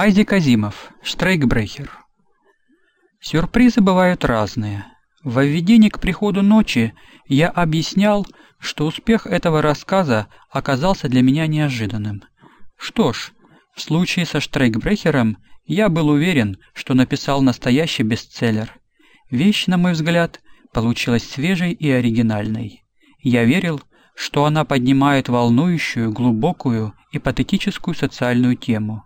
Айзек Азимов, Штрейкбрехер. Сюрпризы бывают разные. В введении к приходу ночи я объяснял, что успех этого рассказа оказался для меня неожиданным. Что ж, в случае со Штрейкбрехером я был уверен, что написал настоящий бестселлер. Вещь, на мой взгляд, получилась свежей и оригинальной. Я верил, что она поднимает волнующую, глубокую и патетическую социальную тему.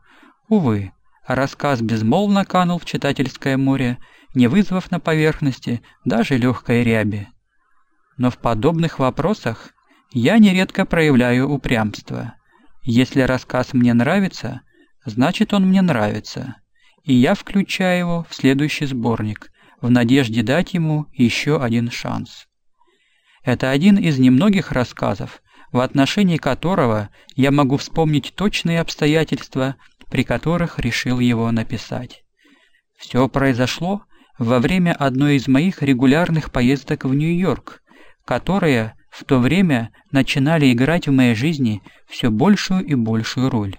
Увы, рассказ безмолвно канул в читательское море, не вызвав на поверхности даже легкой ряби. Но в подобных вопросах я нередко проявляю упрямство. Если рассказ мне нравится, значит он мне нравится, и я включаю его в следующий сборник, в надежде дать ему еще один шанс. Это один из немногих рассказов, в отношении которого я могу вспомнить точные обстоятельства, при которых решил его написать. Все произошло во время одной из моих регулярных поездок в Нью-Йорк, которые в то время начинали играть в моей жизни все большую и большую роль.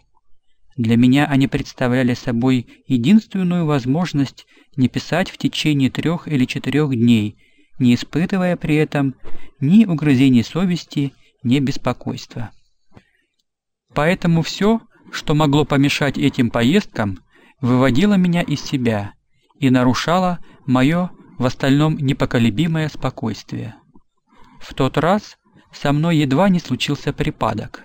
Для меня они представляли собой единственную возможность не писать в течение трех или четырех дней, не испытывая при этом ни угрызений совести, ни беспокойства. Поэтому все, что могло помешать этим поездкам, выводило меня из себя и нарушало мое в остальном непоколебимое спокойствие. В тот раз со мной едва не случился припадок.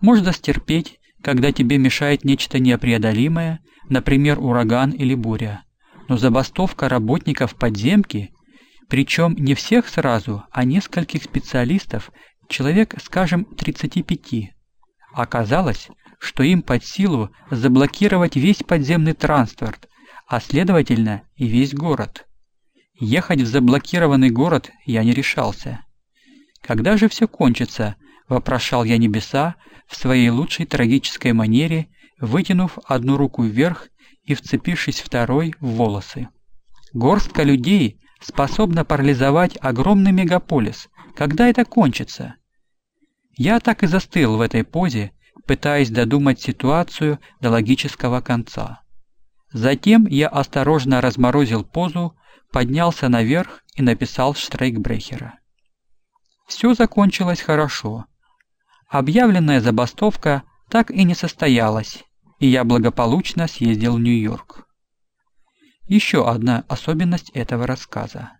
Можно стерпеть, когда тебе мешает нечто непреодолимое, например, ураган или буря. Но забастовка работников подземки, причем не всех сразу, а нескольких специалистов, человек, скажем, 35. Оказалось, что им под силу заблокировать весь подземный транспорт, а следовательно и весь город. Ехать в заблокированный город я не решался. Когда же все кончится, вопрошал я небеса в своей лучшей трагической манере, вытянув одну руку вверх и вцепившись второй в волосы. Горстка людей способна парализовать огромный мегаполис. Когда это кончится? Я так и застыл в этой позе, пытаясь додумать ситуацию до логического конца. Затем я осторожно разморозил позу, поднялся наверх и написал Штрейкбрехера. Все закончилось хорошо. Объявленная забастовка так и не состоялась, и я благополучно съездил в Нью-Йорк. Еще одна особенность этого рассказа.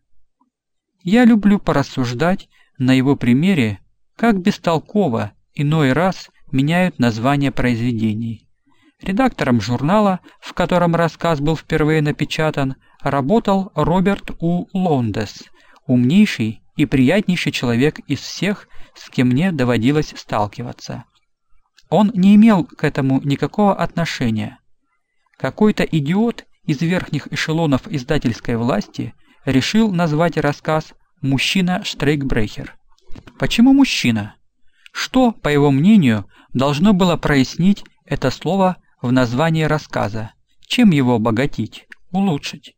Я люблю порассуждать на его примере, как бестолково иной раз меняют названия произведений. Редактором журнала, в котором рассказ был впервые напечатан, работал Роберт У. Лондес, умнейший и приятнейший человек из всех, с кем мне доводилось сталкиваться. Он не имел к этому никакого отношения. Какой-то идиот из верхних эшелонов издательской власти решил назвать рассказ «Мужчина Штрейкбрехер». Почему мужчина? Что, по его мнению, должно было прояснить это слово в названии рассказа? Чем его обогатить, улучшить?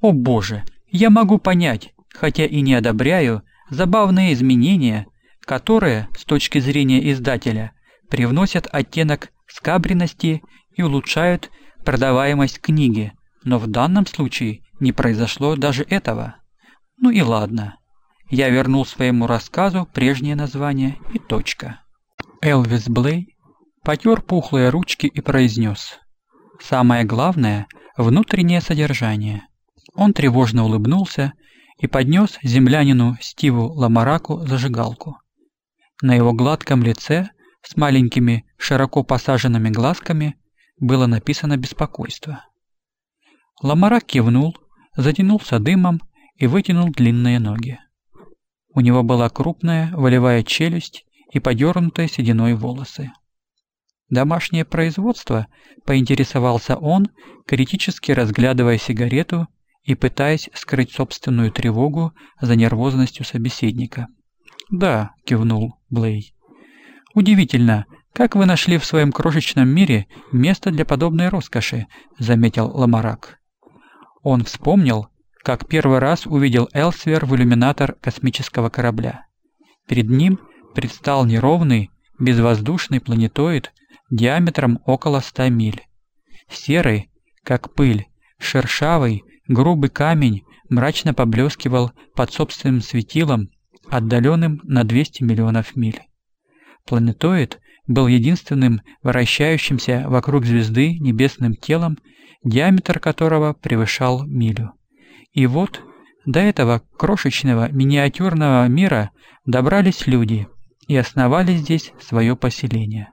О боже, я могу понять, хотя и не одобряю, забавные изменения, которые, с точки зрения издателя, привносят оттенок скабренности и улучшают продаваемость книги, но в данном случае не произошло даже этого. Ну и ладно. Я вернул своему рассказу прежнее название и точка. Элвис Блей потер пухлые ручки и произнес. Самое главное – внутреннее содержание. Он тревожно улыбнулся и поднес землянину Стиву Ламараку зажигалку. На его гладком лице с маленькими широко посаженными глазками было написано беспокойство. Ламарак кивнул, затянулся дымом и вытянул длинные ноги. У него была крупная волевая челюсть и подернутые сединой волосы. «Домашнее производство?» – поинтересовался он, критически разглядывая сигарету и пытаясь скрыть собственную тревогу за нервозностью собеседника. «Да», – кивнул Блей. «Удивительно, как вы нашли в своем крошечном мире место для подобной роскоши», – заметил Ламарак. Он вспомнил, как первый раз увидел Элсвер в иллюминатор космического корабля. Перед ним предстал неровный, безвоздушный планетоид диаметром около 100 миль. Серый, как пыль, шершавый, грубый камень мрачно поблескивал под собственным светилом, отдаленным на 200 миллионов миль. Планетоид был единственным вращающимся вокруг звезды небесным телом, диаметр которого превышал милю. И вот до этого крошечного миниатюрного мира добрались люди и основали здесь свое поселение.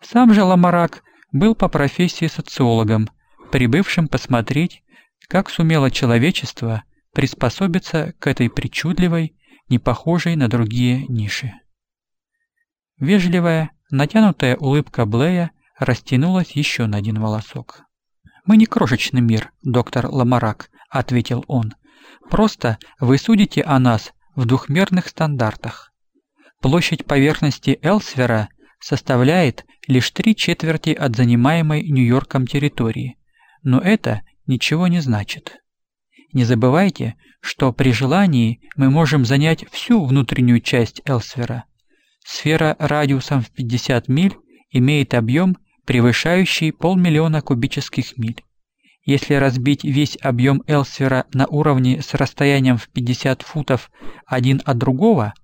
Сам же Ламарак был по профессии социологом, прибывшим посмотреть, как сумело человечество приспособиться к этой причудливой, не похожей на другие ниши. Вежливая, натянутая улыбка Блея растянулась еще на один волосок. «Мы не крошечный мир, доктор Ламарак», — ответил он. «Просто вы судите о нас в двухмерных стандартах. Площадь поверхности Элсвера составляет лишь три четверти от занимаемой Нью-Йорком территории, но это ничего не значит. Не забывайте, что при желании мы можем занять всю внутреннюю часть Элсвера. Сфера радиусом в 50 миль имеет объем, превышающий полмиллиона кубических миль. Если разбить весь объем Элсфера на уровне с расстоянием в 50 футов один от другого,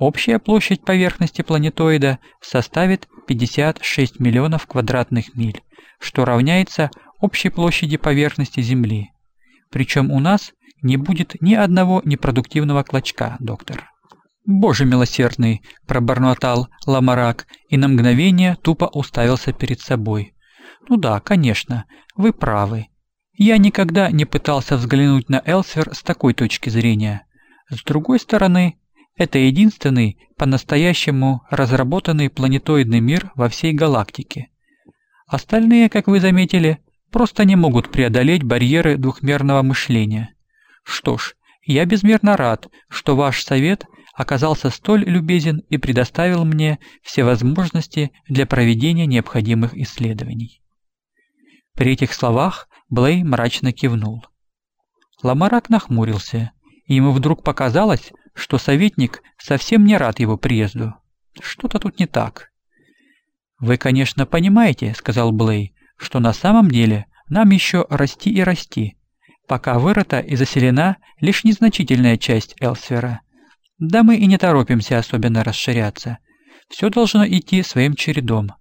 общая площадь поверхности планетоида составит 56 миллионов квадратных миль, что равняется общей площади поверхности Земли. Причем у нас не будет ни одного непродуктивного клочка, доктор. «Боже милосердный!» – пробормотал Ламарак и на мгновение тупо уставился перед собой. «Ну да, конечно, вы правы. Я никогда не пытался взглянуть на Элсвер с такой точки зрения. С другой стороны, это единственный по-настоящему разработанный планетоидный мир во всей галактике. Остальные, как вы заметили, просто не могут преодолеть барьеры двухмерного мышления. Что ж, я безмерно рад, что ваш совет оказался столь любезен и предоставил мне все возможности для проведения необходимых исследований. При этих словах Блей мрачно кивнул. Ламарак нахмурился, и ему вдруг показалось, что советник совсем не рад его приезду. Что-то тут не так. «Вы, конечно, понимаете, — сказал Блей, — что на самом деле нам еще расти и расти, пока вырыта и заселена лишь незначительная часть Элсфера. Да мы и не торопимся особенно расширяться. Все должно идти своим чередом.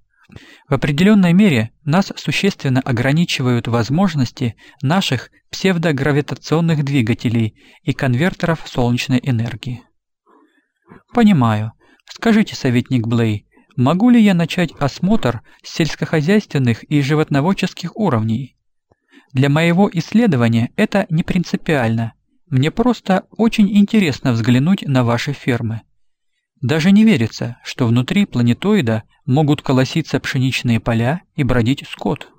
В определенной мере нас существенно ограничивают возможности наших псевдогравитационных двигателей и конвертеров солнечной энергии. Понимаю. Скажите, советник Блей, могу ли я начать осмотр сельскохозяйственных и животноводческих уровней? Для моего исследования это не принципиально. Мне просто очень интересно взглянуть на ваши фермы. Даже не верится, что внутри планетоида могут колоситься пшеничные поля и бродить скот.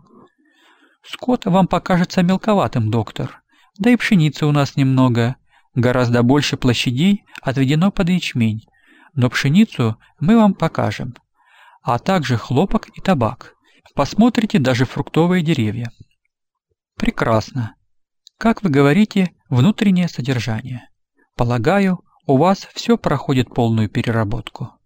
Скот вам покажется мелковатым, доктор. Да и пшеницы у нас немного. Гораздо больше площадей отведено под ячмень. Но пшеницу мы вам покажем. А также хлопок и табак. Посмотрите даже фруктовые деревья. Прекрасно. Как вы говорите, внутреннее содержание. Полагаю, у вас все проходит полную переработку.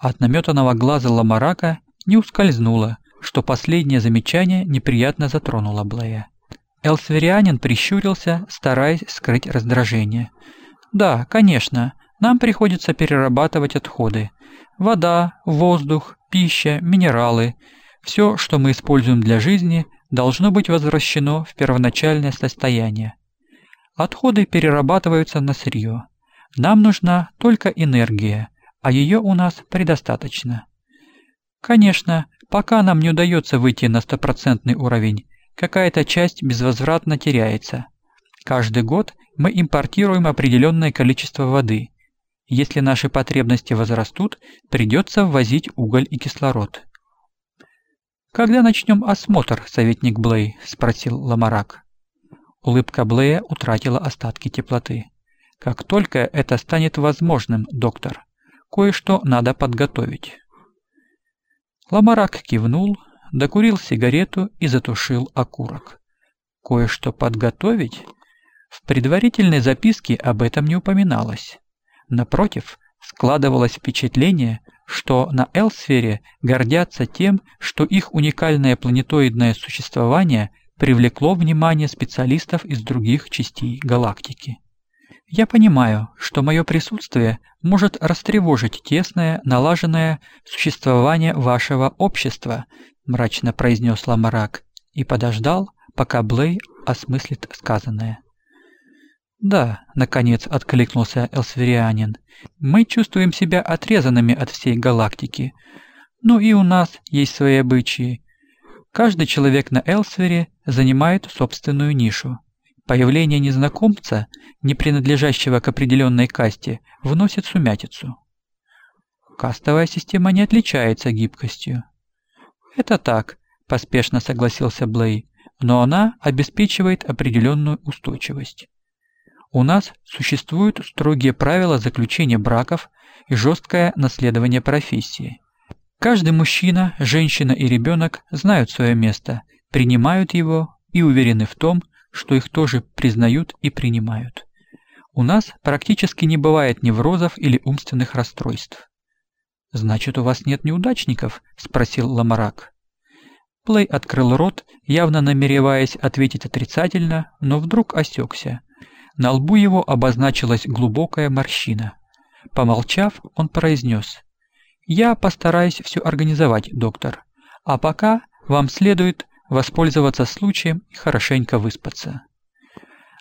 От наметанного глаза Ламарака не ускользнуло, что последнее замечание неприятно затронуло Блея. Элсверианин прищурился, стараясь скрыть раздражение. «Да, конечно, нам приходится перерабатывать отходы. Вода, воздух, пища, минералы. Все, что мы используем для жизни, должно быть возвращено в первоначальное состояние. Отходы перерабатываются на сырье. Нам нужна только энергия, а ее у нас предостаточно. Конечно, пока нам не удается выйти на стопроцентный уровень, какая-то часть безвозвратно теряется. Каждый год мы импортируем определенное количество воды. Если наши потребности возрастут, придется ввозить уголь и кислород. «Когда начнем осмотр, советник Блей?» – спросил Ламарак. Улыбка Блея утратила остатки теплоты. Как только это станет возможным, доктор, кое-что надо подготовить. Ламарак кивнул, докурил сигарету и затушил окурок. Кое-что подготовить? В предварительной записке об этом не упоминалось. Напротив, складывалось впечатление, что на Элсфере гордятся тем, что их уникальное планетоидное существование привлекло внимание специалистов из других частей галактики. Я понимаю, что мое присутствие может растревожить тесное, налаженное существование вашего общества, мрачно произнес Ламарак и подождал, пока Блей осмыслит сказанное. «Да», — наконец откликнулся Элсверианин, — «мы чувствуем себя отрезанными от всей галактики. Ну и у нас есть свои обычаи. Каждый человек на Элсвере занимает собственную нишу. Появление незнакомца, не принадлежащего к определенной касте, вносит сумятицу. Кастовая система не отличается гибкостью. «Это так», – поспешно согласился Блей, – «но она обеспечивает определенную устойчивость». У нас существуют строгие правила заключения браков и жесткое наследование профессии. Каждый мужчина, женщина и ребенок знают свое место, принимают его и уверены в том, что их тоже признают и принимают. У нас практически не бывает неврозов или умственных расстройств. «Значит, у вас нет неудачников?» – спросил Ламарак. Плей открыл рот, явно намереваясь ответить отрицательно, но вдруг осекся. На лбу его обозначилась глубокая морщина. Помолчав, он произнес. «Я постараюсь все организовать, доктор. А пока вам следует воспользоваться случаем и хорошенько выспаться».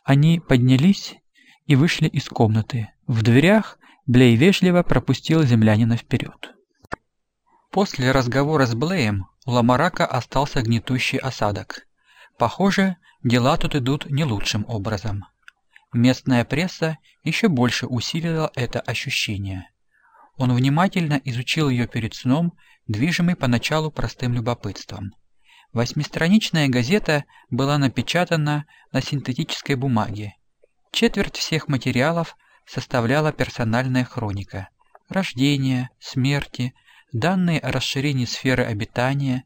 Они поднялись и вышли из комнаты. В дверях Блей вежливо пропустил землянина вперед. После разговора с Блеем у Ламарака остался гнетущий осадок. Похоже, дела тут идут не лучшим образом. Местная пресса еще больше усилила это ощущение. Он внимательно изучил ее перед сном, движимый поначалу простым любопытством. Восьмистраничная газета была напечатана на синтетической бумаге. Четверть всех материалов составляла персональная хроника. Рождение, смерти, данные о расширении сферы обитания,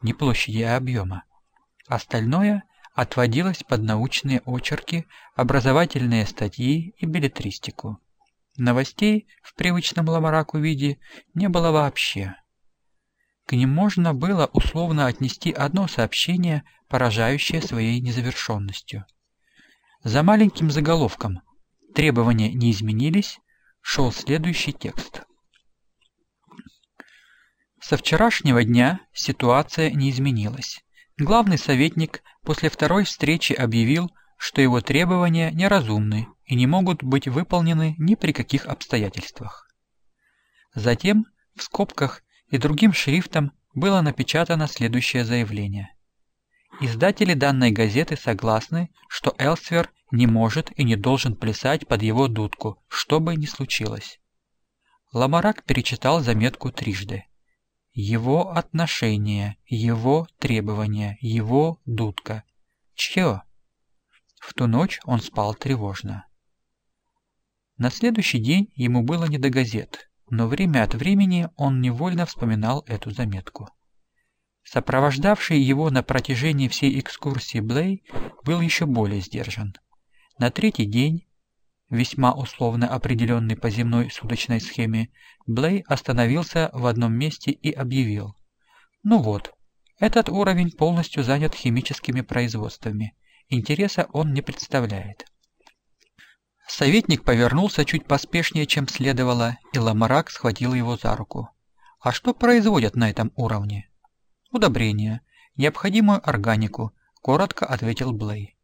не площади, а объема. Остальное – отводилось под научные очерки, образовательные статьи и билетристику. Новостей в привычном ламараку виде не было вообще. К ним можно было условно отнести одно сообщение, поражающее своей незавершенностью. За маленьким заголовком «Требования не изменились» шел следующий текст. Со вчерашнего дня ситуация не изменилась. Главный советник после второй встречи объявил, что его требования неразумны и не могут быть выполнены ни при каких обстоятельствах. Затем в скобках и другим шрифтом было напечатано следующее заявление. Издатели данной газеты согласны, что Элсвер не может и не должен плясать под его дудку, что бы ни случилось. Ламарак перечитал заметку трижды. Его отношения, его требования, его дудка. Чье? В ту ночь он спал тревожно. На следующий день ему было не до газет, но время от времени он невольно вспоминал эту заметку. Сопровождавший его на протяжении всей экскурсии Блей был еще более сдержан. На третий день весьма условно определенный по земной суточной схеме, Блей остановился в одном месте и объявил. Ну вот, этот уровень полностью занят химическими производствами. Интереса он не представляет. Советник повернулся чуть поспешнее, чем следовало, и Ламарак схватил его за руку. «А что производят на этом уровне?» «Удобрения. Необходимую органику», – коротко ответил Блей.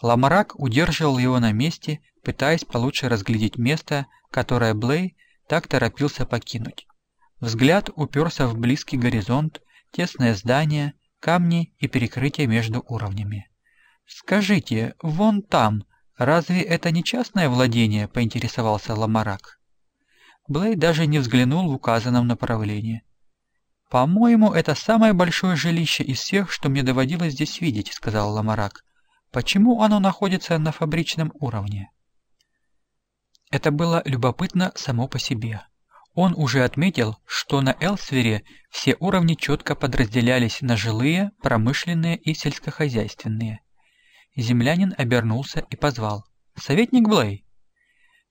Ламарак удерживал его на месте, пытаясь получше разглядеть место, которое Блей так торопился покинуть. Взгляд уперся в близкий горизонт, тесное здание, камни и перекрытие между уровнями. «Скажите, вон там, разве это не частное владение?» – поинтересовался Ламарак. Блей даже не взглянул в указанном направлении. «По-моему, это самое большое жилище из всех, что мне доводилось здесь видеть», – сказал Ламарак. «Почему оно находится на фабричном уровне?» Это было любопытно само по себе. Он уже отметил, что на Элсвере все уровни четко подразделялись на жилые, промышленные и сельскохозяйственные. Землянин обернулся и позвал. «Советник Блей!»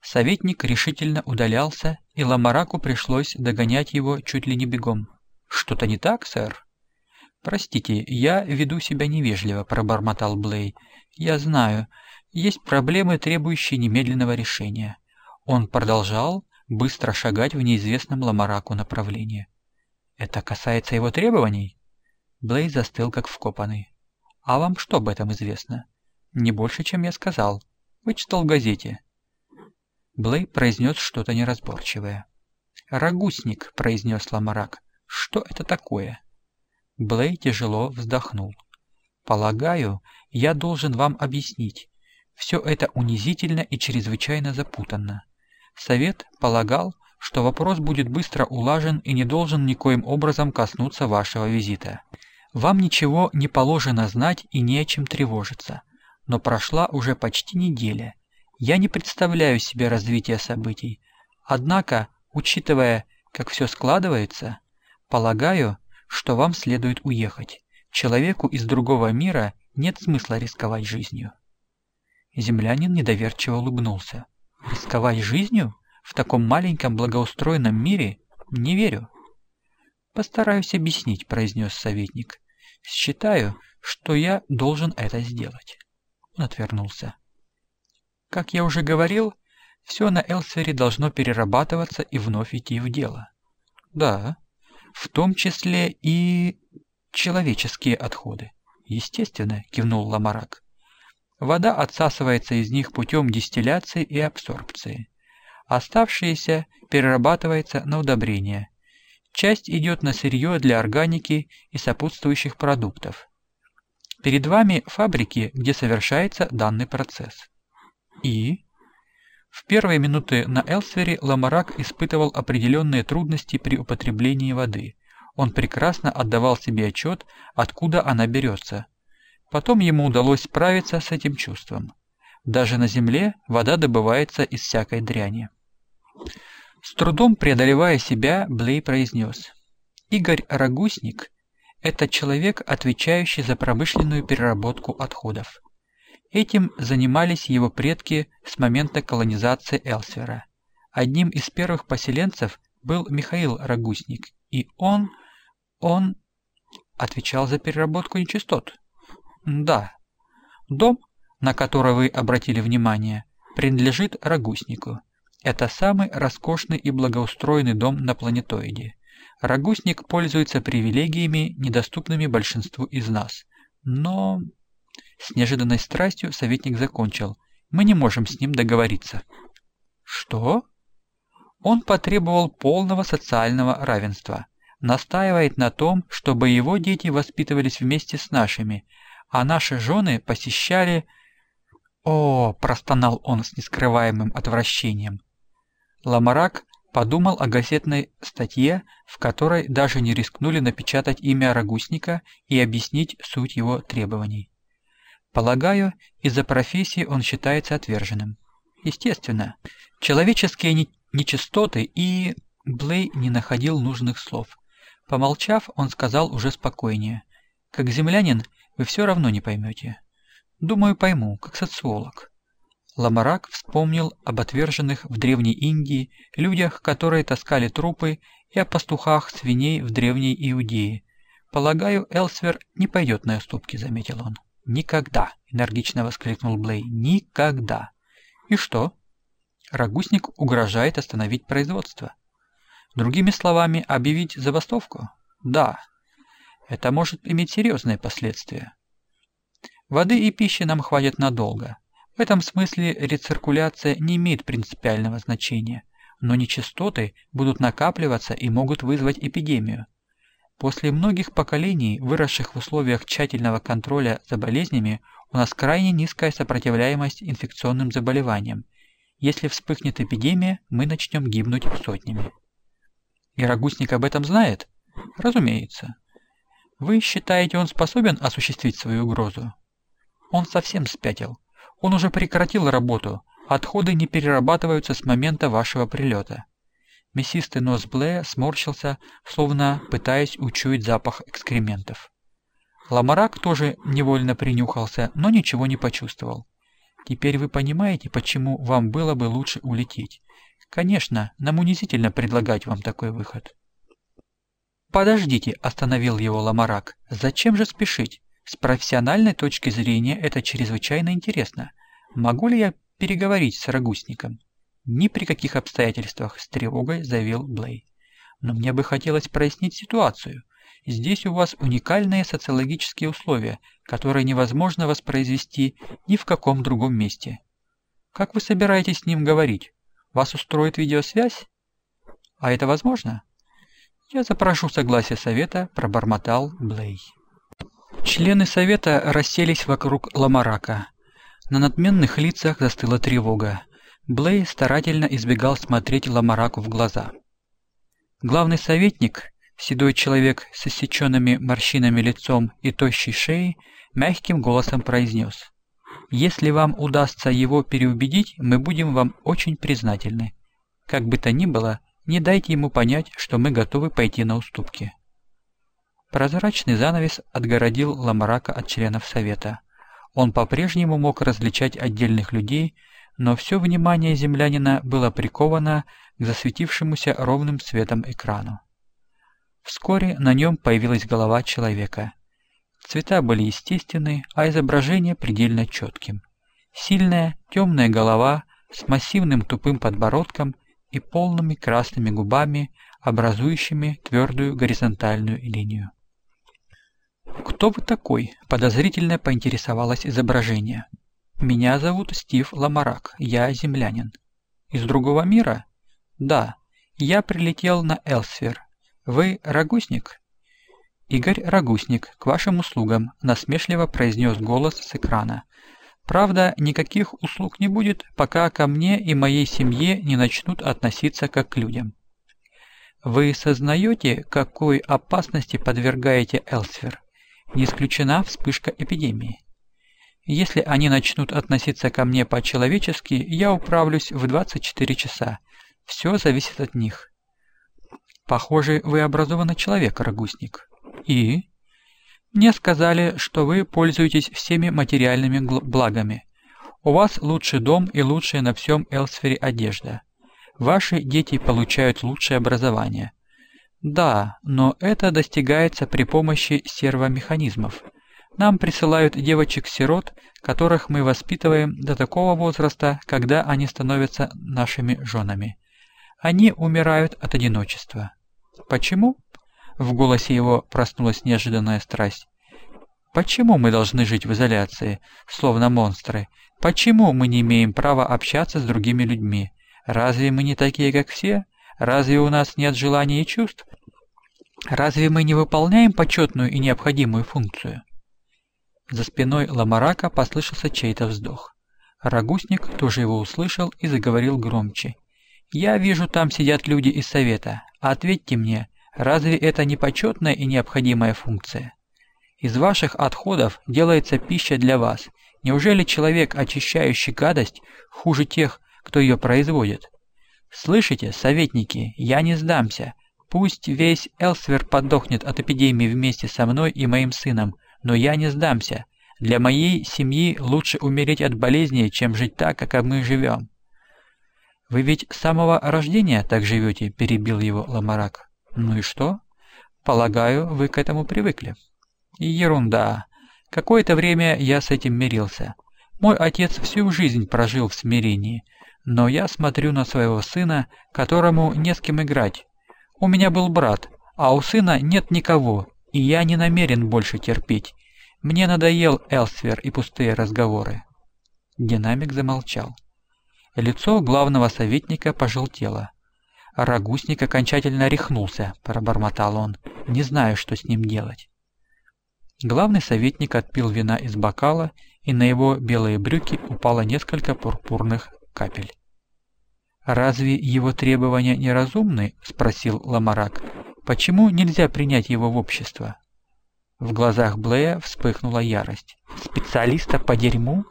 Советник решительно удалялся, и Ламараку пришлось догонять его чуть ли не бегом. «Что-то не так, сэр?» «Простите, я веду себя невежливо», – пробормотал Блей. «Я знаю, есть проблемы, требующие немедленного решения». Он продолжал быстро шагать в неизвестном Ламараку направлении. «Это касается его требований?» Блей застыл как вкопанный. «А вам что об этом известно?» «Не больше, чем я сказал. Вычитал в газете». Блей произнес что-то неразборчивое. «Рагусник», — произнес Ламарак. «Что это такое?» Блей тяжело вздохнул. «Полагаю, я должен вам объяснить. Все это унизительно и чрезвычайно запутанно. Совет полагал, что вопрос будет быстро улажен и не должен никоим образом коснуться вашего визита. Вам ничего не положено знать и не о чем тревожиться. Но прошла уже почти неделя. Я не представляю себе развития событий. Однако, учитывая, как все складывается, полагаю, что вам следует уехать. Человеку из другого мира нет смысла рисковать жизнью. Землянин недоверчиво улыбнулся. Рисковать жизнью? В таком маленьком благоустроенном мире? Не верю. Постараюсь объяснить, произнес советник. Считаю, что я должен это сделать. Он отвернулся. Как я уже говорил, все на Элсвере должно перерабатываться и вновь идти в дело. Да, в том числе и человеческие отходы. Естественно, кивнул Ламарак. Вода отсасывается из них путем дистилляции и абсорбции. Оставшееся перерабатывается на удобрения. Часть идет на сырье для органики и сопутствующих продуктов. Перед вами фабрики, где совершается данный процесс. И в первые минуты на Элсвере Ламарак испытывал определенные трудности при употреблении воды. Он прекрасно отдавал себе отчет, откуда она берется. Потом ему удалось справиться с этим чувством. Даже на Земле вода добывается из всякой дряни. С трудом преодолевая себя, Блей произнес. Игорь Рагусник – это человек, отвечающий за промышленную переработку отходов. Этим занимались его предки с момента колонизации Элсвера. Одним из первых поселенцев был Михаил Рагусник, и он, он отвечал за переработку нечистот. Да. Дом, на который вы обратили внимание, принадлежит Рагуснику. Это самый роскошный и благоустроенный дом на планетоиде. Рагусник пользуется привилегиями, недоступными большинству из нас. Но с неожиданной страстью советник закончил. Мы не можем с ним договориться. Что? Он потребовал полного социального равенства. Настаивает на том, чтобы его дети воспитывались вместе с нашими, а наши жены посещали... О, простонал он с нескрываемым отвращением. Ламарак подумал о газетной статье, в которой даже не рискнули напечатать имя Рагусника и объяснить суть его требований. Полагаю, из-за профессии он считается отверженным. Естественно, человеческие нечистоты и... Блей не находил нужных слов. Помолчав, он сказал уже спокойнее. «Как землянин вы все равно не поймете». «Думаю, пойму, как социолог». Ламарак вспомнил об отверженных в Древней Индии людях, которые таскали трупы, и о пастухах свиней в Древней Иудее. «Полагаю, Элсвер не пойдет на уступки», — заметил он. «Никогда!» – энергично воскликнул Блей. «Никогда!» «И что?» Рагусник угрожает остановить производство. Другими словами, объявить забастовку? Да. Это может иметь серьезные последствия. Воды и пищи нам хватит надолго. В этом смысле рециркуляция не имеет принципиального значения, но нечистоты будут накапливаться и могут вызвать эпидемию. После многих поколений, выросших в условиях тщательного контроля за болезнями, у нас крайне низкая сопротивляемость инфекционным заболеваниям. Если вспыхнет эпидемия, мы начнем гибнуть сотнями. И об этом знает? Разумеется. Вы считаете, он способен осуществить свою угрозу? Он совсем спятил. Он уже прекратил работу. Отходы не перерабатываются с момента вашего прилета. Мясистый нос Блея сморщился, словно пытаясь учуять запах экскрементов. Ламарак тоже невольно принюхался, но ничего не почувствовал. «Теперь вы понимаете, почему вам было бы лучше улететь. Конечно, нам унизительно предлагать вам такой выход. «Подождите», – остановил его Ламарак. «Зачем же спешить? С профессиональной точки зрения это чрезвычайно интересно. Могу ли я переговорить с Рагусником?» «Ни при каких обстоятельствах», – с тревогой заявил Блей. «Но мне бы хотелось прояснить ситуацию. Здесь у вас уникальные социологические условия, которые невозможно воспроизвести ни в каком другом месте. Как вы собираетесь с ним говорить? Вас устроит видеосвязь? А это возможно? Я запрошу согласие совета, пробормотал Блей. Члены совета расселись вокруг Ламарака. На надменных лицах застыла тревога. Блей старательно избегал смотреть Ламараку в глаза. Главный советник, седой человек с иссеченными морщинами лицом и тощей шеей, мягким голосом произнес. «Если вам удастся его переубедить, мы будем вам очень признательны. Как бы то ни было, не дайте ему понять, что мы готовы пойти на уступки». Прозрачный занавес отгородил Ламарака от членов Совета. Он по-прежнему мог различать отдельных людей, но все внимание землянина было приковано к засветившемуся ровным светом экрану. Вскоре на нем появилась голова человека. Цвета были естественны, а изображение предельно четким. Сильная, темная голова с массивным тупым подбородком и полными красными губами, образующими твердую горизонтальную линию. «Кто вы такой?» – подозрительно поинтересовалось изображение. «Меня зовут Стив Ламарак, я землянин». «Из другого мира?» «Да, я прилетел на Элсфер, «Вы Рагусник?» «Игорь Рагусник, к вашим услугам», – насмешливо произнес голос с экрана. «Правда, никаких услуг не будет, пока ко мне и моей семье не начнут относиться как к людям». «Вы сознаете, какой опасности подвергаете Элсфер? Не исключена вспышка эпидемии. Если они начнут относиться ко мне по-человечески, я управлюсь в 24 часа. Все зависит от них». Похоже, вы образованный человек, Рагусник. И? Мне сказали, что вы пользуетесь всеми материальными благами. У вас лучший дом и лучшая на всем Элсфере одежда. Ваши дети получают лучшее образование. Да, но это достигается при помощи сервомеханизмов. Нам присылают девочек-сирот, которых мы воспитываем до такого возраста, когда они становятся нашими женами. Они умирают от одиночества. Почему? В голосе его проснулась неожиданная страсть. Почему мы должны жить в изоляции, словно монстры? Почему мы не имеем права общаться с другими людьми? Разве мы не такие, как все? Разве у нас нет желаний и чувств? Разве мы не выполняем почетную и необходимую функцию? За спиной Ламарака послышался чей-то вздох. Рагусник тоже его услышал и заговорил громче. «Я вижу, там сидят люди из совета. Ответьте мне, разве это не почетная и необходимая функция? Из ваших отходов делается пища для вас. Неужели человек, очищающий гадость, хуже тех, кто ее производит? Слышите, советники, я не сдамся. Пусть весь Элсвер подохнет от эпидемии вместе со мной и моим сыном, но я не сдамся. Для моей семьи лучше умереть от болезни, чем жить так, как мы живем. «Вы ведь с самого рождения так живете?» – перебил его Ламарак. «Ну и что?» «Полагаю, вы к этому привыкли». «Ерунда. Какое-то время я с этим мирился. Мой отец всю жизнь прожил в смирении, но я смотрю на своего сына, которому не с кем играть. У меня был брат, а у сына нет никого, и я не намерен больше терпеть. Мне надоел Элсвер и пустые разговоры». Динамик замолчал. Лицо главного советника пожелтело. «Рагусник окончательно рехнулся», – пробормотал он. «Не знаю, что с ним делать». Главный советник отпил вина из бокала, и на его белые брюки упало несколько пурпурных капель. «Разве его требования неразумны?» – спросил Ламарак. «Почему нельзя принять его в общество?» В глазах Блея вспыхнула ярость. «Специалиста по дерьму?»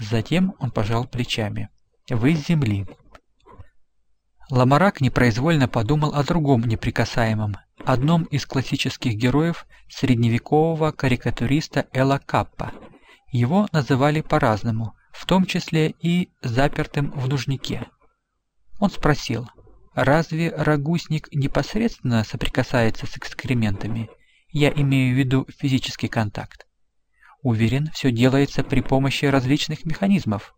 Затем он пожал плечами. Вы с земли. Ламарак непроизвольно подумал о другом неприкасаемом, одном из классических героев средневекового карикатуриста Эла Каппа. Его называли по-разному, в том числе и запертым в нужнике. Он спросил, разве рагусник непосредственно соприкасается с экскрементами? Я имею в виду физический контакт. Уверен, все делается при помощи различных механизмов.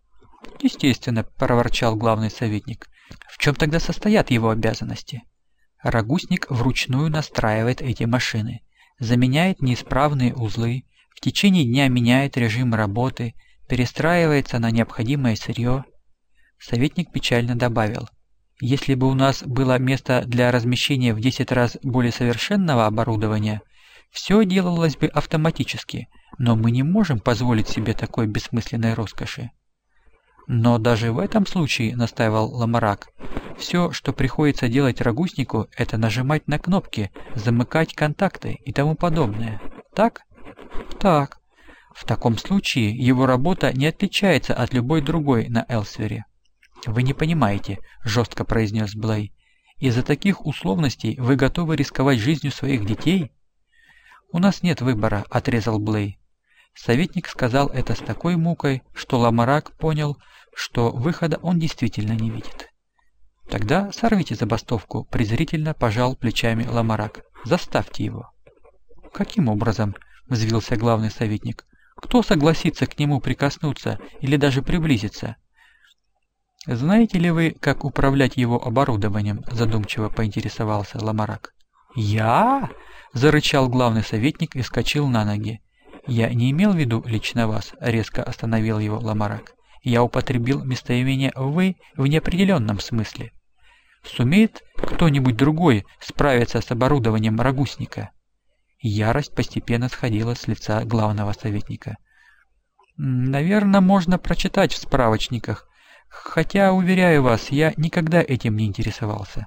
Естественно, проворчал главный советник. В чем тогда состоят его обязанности? Рагусник вручную настраивает эти машины, заменяет неисправные узлы, в течение дня меняет режим работы, перестраивается на необходимое сырье. Советник печально добавил, если бы у нас было место для размещения в 10 раз более совершенного оборудования, все делалось бы автоматически, но мы не можем позволить себе такой бессмысленной роскоши. Но даже в этом случае, настаивал Ламарак, все, что приходится делать рагуснику, это нажимать на кнопки, замыкать контакты и тому подобное. Так? Так. В таком случае его работа не отличается от любой другой на Элсвере. «Вы не понимаете», – жестко произнес Блей. «Из-за таких условностей вы готовы рисковать жизнью своих детей?» «У нас нет выбора», – отрезал Блей. Советник сказал это с такой мукой, что Ламарак понял, что выхода он действительно не видит. «Тогда сорвите забастовку», – презрительно пожал плечами Ламарак. «Заставьте его». «Каким образом?» – взвился главный советник. «Кто согласится к нему прикоснуться или даже приблизиться?» «Знаете ли вы, как управлять его оборудованием?» – задумчиво поинтересовался Ламарак. «Я?» – зарычал главный советник и вскочил на ноги. «Я не имел в виду лично вас», – резко остановил его Ламарак. «Я употребил местоимение «вы» в неопределенном смысле. Сумеет кто-нибудь другой справиться с оборудованием рагусника?» Ярость постепенно сходила с лица главного советника. «Наверное, можно прочитать в справочниках, хотя, уверяю вас, я никогда этим не интересовался».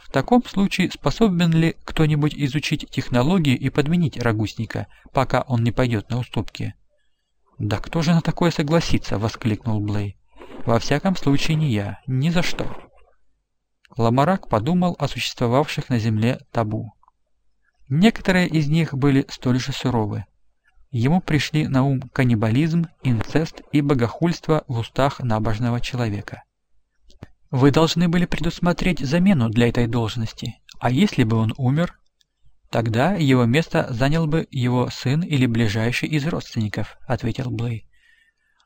В таком случае способен ли кто-нибудь изучить технологии и подменить рагусника, пока он не пойдет на уступки? «Да кто же на такое согласится?» – воскликнул Блей. «Во всяком случае не я, ни за что». Ламарак подумал о существовавших на земле табу. Некоторые из них были столь же суровы. Ему пришли на ум каннибализм, инцест и богохульство в устах набожного человека. Вы должны были предусмотреть замену для этой должности, а если бы он умер, тогда его место занял бы его сын или ближайший из родственников, ответил Блей.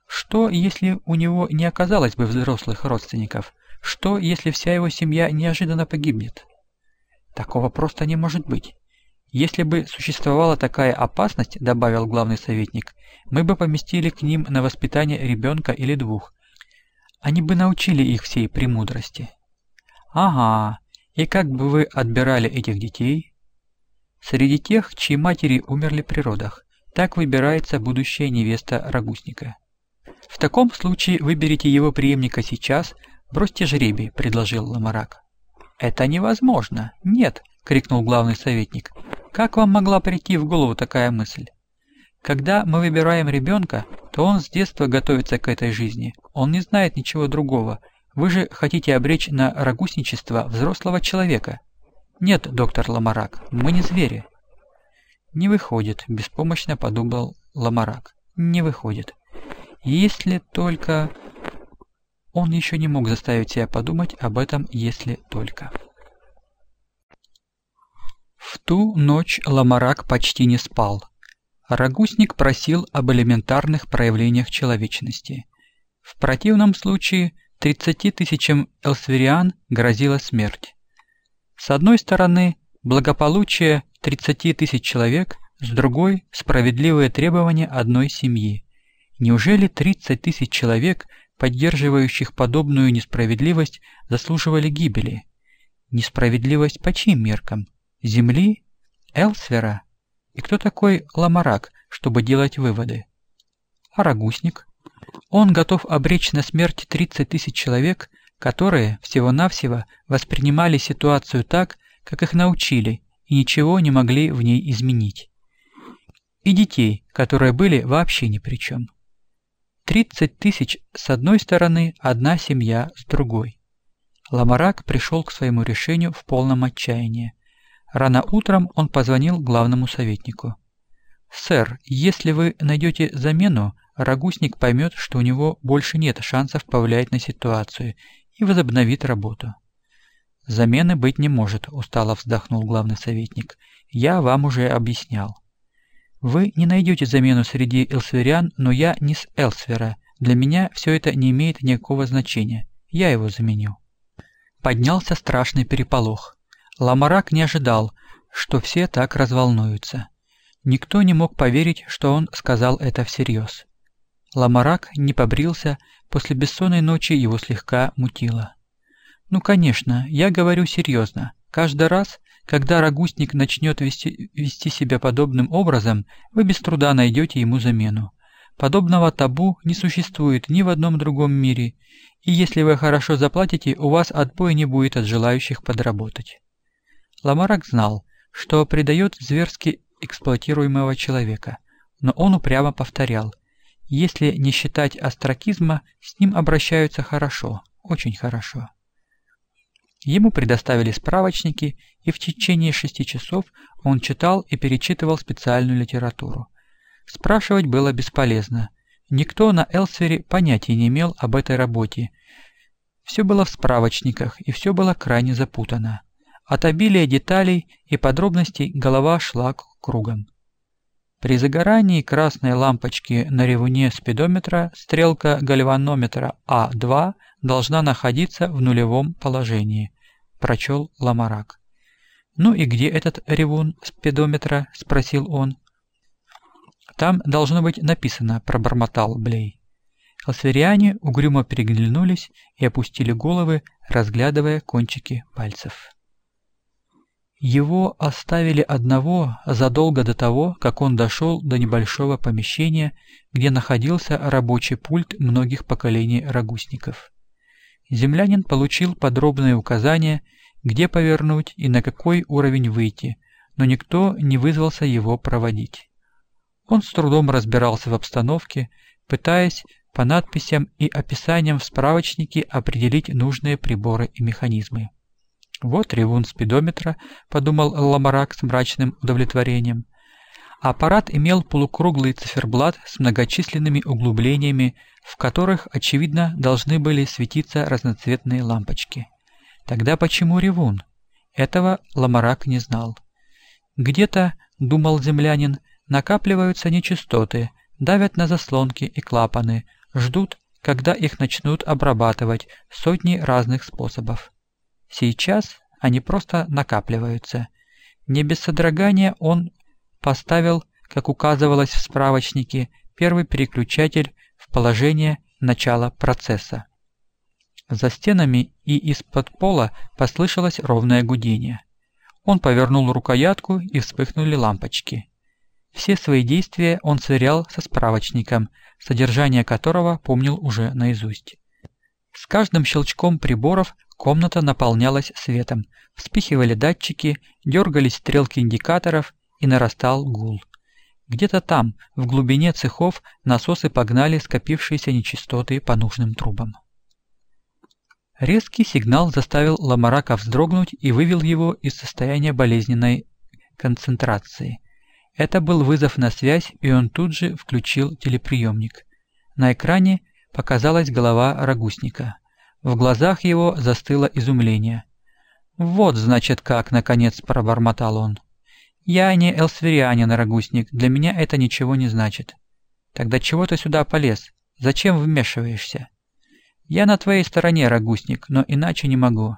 Что, если у него не оказалось бы взрослых родственников? Что, если вся его семья неожиданно погибнет? Такого просто не может быть. Если бы существовала такая опасность, добавил главный советник, мы бы поместили к ним на воспитание ребенка или двух, они бы научили их всей премудрости. Ага, и как бы вы отбирали этих детей? Среди тех, чьи матери умерли при родах. Так выбирается будущая невеста рагусника. В таком случае выберите его преемника сейчас, бросьте жребий, предложил Ламарак. Это невозможно. Нет, крикнул главный советник. Как вам могла прийти в голову такая мысль? Когда мы выбираем ребенка, то он с детства готовится к этой жизни. Он не знает ничего другого. Вы же хотите обречь на рагусничество взрослого человека. Нет, доктор Ламарак, мы не звери. Не выходит, беспомощно подумал Ламарак. Не выходит. Если только... Он еще не мог заставить себя подумать об этом, если только. В ту ночь Ламарак почти не спал. Рагусник просил об элементарных проявлениях человечности. В противном случае 30 тысячам элсвериан грозила смерть. С одной стороны, благополучие 30 тысяч человек, с другой – справедливые требования одной семьи. Неужели 30 тысяч человек, поддерживающих подобную несправедливость, заслуживали гибели? Несправедливость по чьим меркам? Земли? Элсвера? И кто такой Ламарак, чтобы делать выводы? Арагусник. Он готов обречь на смерть 30 тысяч человек, которые всего-навсего воспринимали ситуацию так, как их научили, и ничего не могли в ней изменить. И детей, которые были вообще ни при чем. 30 тысяч с одной стороны, одна семья с другой. Ламарак пришел к своему решению в полном отчаянии. Рано утром он позвонил главному советнику. «Сэр, если вы найдете замену, Рагусник поймет, что у него больше нет шансов повлиять на ситуацию, и возобновит работу. «Замены быть не может», – устало вздохнул главный советник. «Я вам уже объяснял». «Вы не найдете замену среди элсверян, но я не с Элсвера. Для меня все это не имеет никакого значения. Я его заменю». Поднялся страшный переполох. Ламарак не ожидал, что все так разволнуются. Никто не мог поверить, что он сказал это всерьез. Ламарак не побрился, после бессонной ночи его слегка мутило. Ну, конечно, я говорю серьезно. Каждый раз, когда рагустник начнет вести, вести себя подобным образом, вы без труда найдете ему замену. Подобного табу не существует ни в одном другом мире, и если вы хорошо заплатите, у вас отбоя не будет от желающих подработать. Ламарак знал, что предает зверски эксплуатируемого человека, но он упрямо повторял, если не считать астракизма, с ним обращаются хорошо, очень хорошо. Ему предоставили справочники, и в течение шести часов он читал и перечитывал специальную литературу. Спрашивать было бесполезно. Никто на Элсвере понятия не имел об этой работе. Все было в справочниках, и все было крайне запутано. От обилия деталей и подробностей голова шла кругом. При загорании красной лампочки на ревуне спидометра стрелка гальванометра А2 должна находиться в нулевом положении прочел Ламарак. «Ну и где этот ревун спидометра?» – спросил он. «Там должно быть написано», – пробормотал Блей. Элсвериане угрюмо переглянулись и опустили головы, разглядывая кончики пальцев. Его оставили одного задолго до того, как он дошел до небольшого помещения, где находился рабочий пульт многих поколений рагусников землянин получил подробные указания, где повернуть и на какой уровень выйти, но никто не вызвался его проводить. Он с трудом разбирался в обстановке, пытаясь по надписям и описаниям в справочнике определить нужные приборы и механизмы. «Вот ревун спидометра», – подумал Ламарак с мрачным удовлетворением. Аппарат имел полукруглый циферблат с многочисленными углублениями, в которых, очевидно, должны были светиться разноцветные лампочки. Тогда почему ревун? Этого Ламарак не знал. Где-то, думал землянин, накапливаются нечистоты, давят на заслонки и клапаны, ждут, когда их начнут обрабатывать сотни разных способов. Сейчас они просто накапливаются. Не без содрогания он поставил, как указывалось в справочнике, первый переключатель в положение начала процесса. За стенами и из-под пола послышалось ровное гудение. Он повернул рукоятку и вспыхнули лампочки. Все свои действия он сверял со справочником, содержание которого помнил уже наизусть. С каждым щелчком приборов комната наполнялась светом, вспихивали датчики, дергались стрелки индикаторов, и нарастал гул. Где-то там, в глубине цехов, насосы погнали скопившиеся нечистоты по нужным трубам. Резкий сигнал заставил Ламарака вздрогнуть и вывел его из состояния болезненной концентрации. Это был вызов на связь, и он тут же включил телеприемник. На экране показалась голова рагусника. В глазах его застыло изумление. «Вот, значит, как!» – наконец пробормотал он. «Я не элсверианин, рагусник, для меня это ничего не значит». «Тогда чего ты сюда полез? Зачем вмешиваешься?» «Я на твоей стороне, рагусник, но иначе не могу».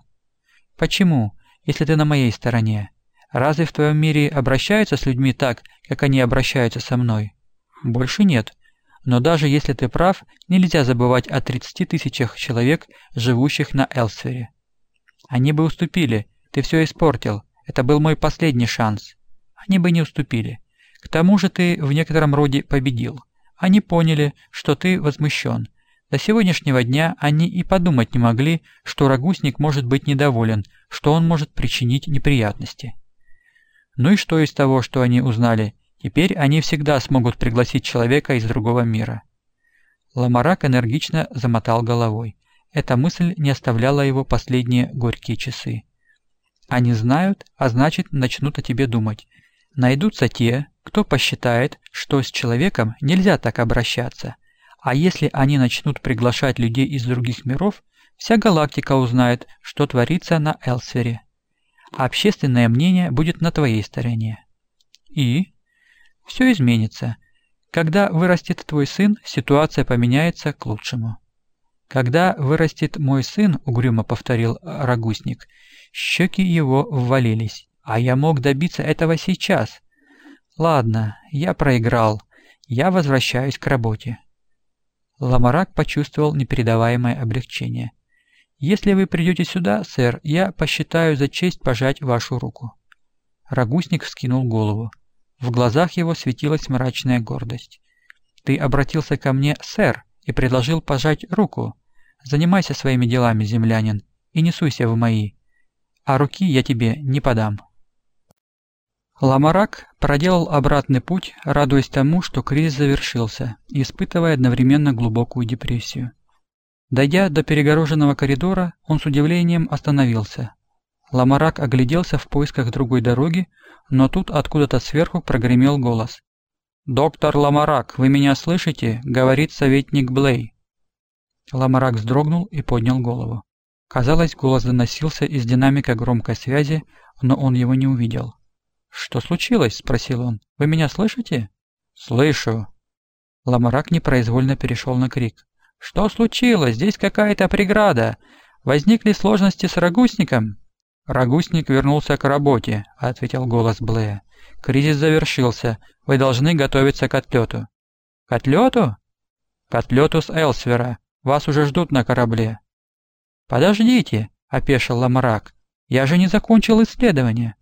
«Почему, если ты на моей стороне? Разве в твоем мире обращаются с людьми так, как они обращаются со мной?» «Больше нет. Но даже если ты прав, нельзя забывать о 30 тысячах человек, живущих на Элсфере. Они бы уступили, ты все испортил, это был мой последний шанс они бы не уступили. К тому же ты в некотором роде победил. Они поняли, что ты возмущен. До сегодняшнего дня они и подумать не могли, что рагусник может быть недоволен, что он может причинить неприятности. Ну и что из того, что они узнали? Теперь они всегда смогут пригласить человека из другого мира. Ламарак энергично замотал головой. Эта мысль не оставляла его последние горькие часы. Они знают, а значит начнут о тебе думать. Найдутся те, кто посчитает, что с человеком нельзя так обращаться, а если они начнут приглашать людей из других миров, Вся галактика узнает, что творится на Элсвере. общественное мнение будет на твоей стороне. И? Все изменится. Когда вырастет твой сын, ситуация поменяется к лучшему. «Когда вырастет мой сын», — угрюмо повторил Рагусник, щеки его ввалились. «А я мог добиться этого сейчас». «Ладно, я проиграл. Я возвращаюсь к работе». Ламарак почувствовал непередаваемое облегчение. «Если вы придете сюда, сэр, я посчитаю за честь пожать вашу руку». Рагусник вскинул голову. В глазах его светилась мрачная гордость. «Ты обратился ко мне, сэр, и предложил пожать руку. Занимайся своими делами, землянин, и не суйся в мои. А руки я тебе не подам». Ламарак проделал обратный путь, радуясь тому, что кризис завершился, испытывая одновременно глубокую депрессию. Дойдя до перегороженного коридора, он с удивлением остановился. Ламарак огляделся в поисках другой дороги, но тут откуда-то сверху прогремел голос. «Доктор Ламарак, вы меня слышите?» — говорит советник Блей. Ламарак вздрогнул и поднял голову. Казалось, голос доносился из динамика громкой связи, но он его не увидел. «Что случилось?» – спросил он. «Вы меня слышите?» «Слышу». Ламарак непроизвольно перешел на крик. «Что случилось? Здесь какая-то преграда. Возникли сложности с рагусником?» «Рагусник вернулся к работе», – ответил голос Блея. «Кризис завершился. Вы должны готовиться к отлету». «К отлету?» «К отлету с Элсвера. Вас уже ждут на корабле». «Подождите», – опешил Ламарак. «Я же не закончил исследование».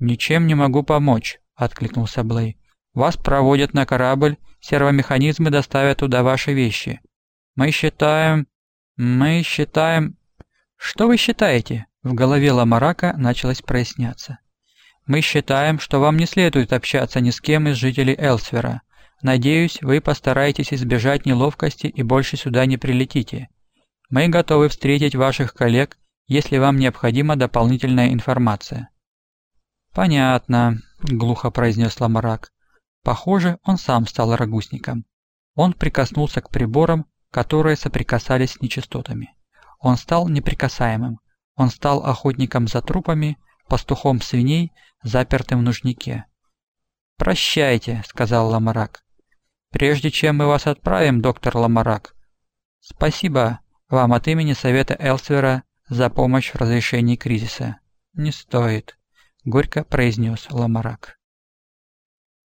«Ничем не могу помочь», – откликнулся Блей. «Вас проводят на корабль, сервомеханизмы доставят туда ваши вещи. Мы считаем... Мы считаем...» «Что вы считаете?» В голове Ламарака началось проясняться. «Мы считаем, что вам не следует общаться ни с кем из жителей Элсвера. Надеюсь, вы постараетесь избежать неловкости и больше сюда не прилетите. Мы готовы встретить ваших коллег, если вам необходима дополнительная информация». «Понятно», – глухо произнес Ламарак. Похоже, он сам стал рагусником. Он прикоснулся к приборам, которые соприкасались с нечистотами. Он стал неприкасаемым. Он стал охотником за трупами, пастухом свиней, запертым в нужнике. «Прощайте», – сказал Ламарак. «Прежде чем мы вас отправим, доктор Ламарак, спасибо вам от имени Совета Элсвера за помощь в разрешении кризиса. Не стоит». – горько произнес Ламарак.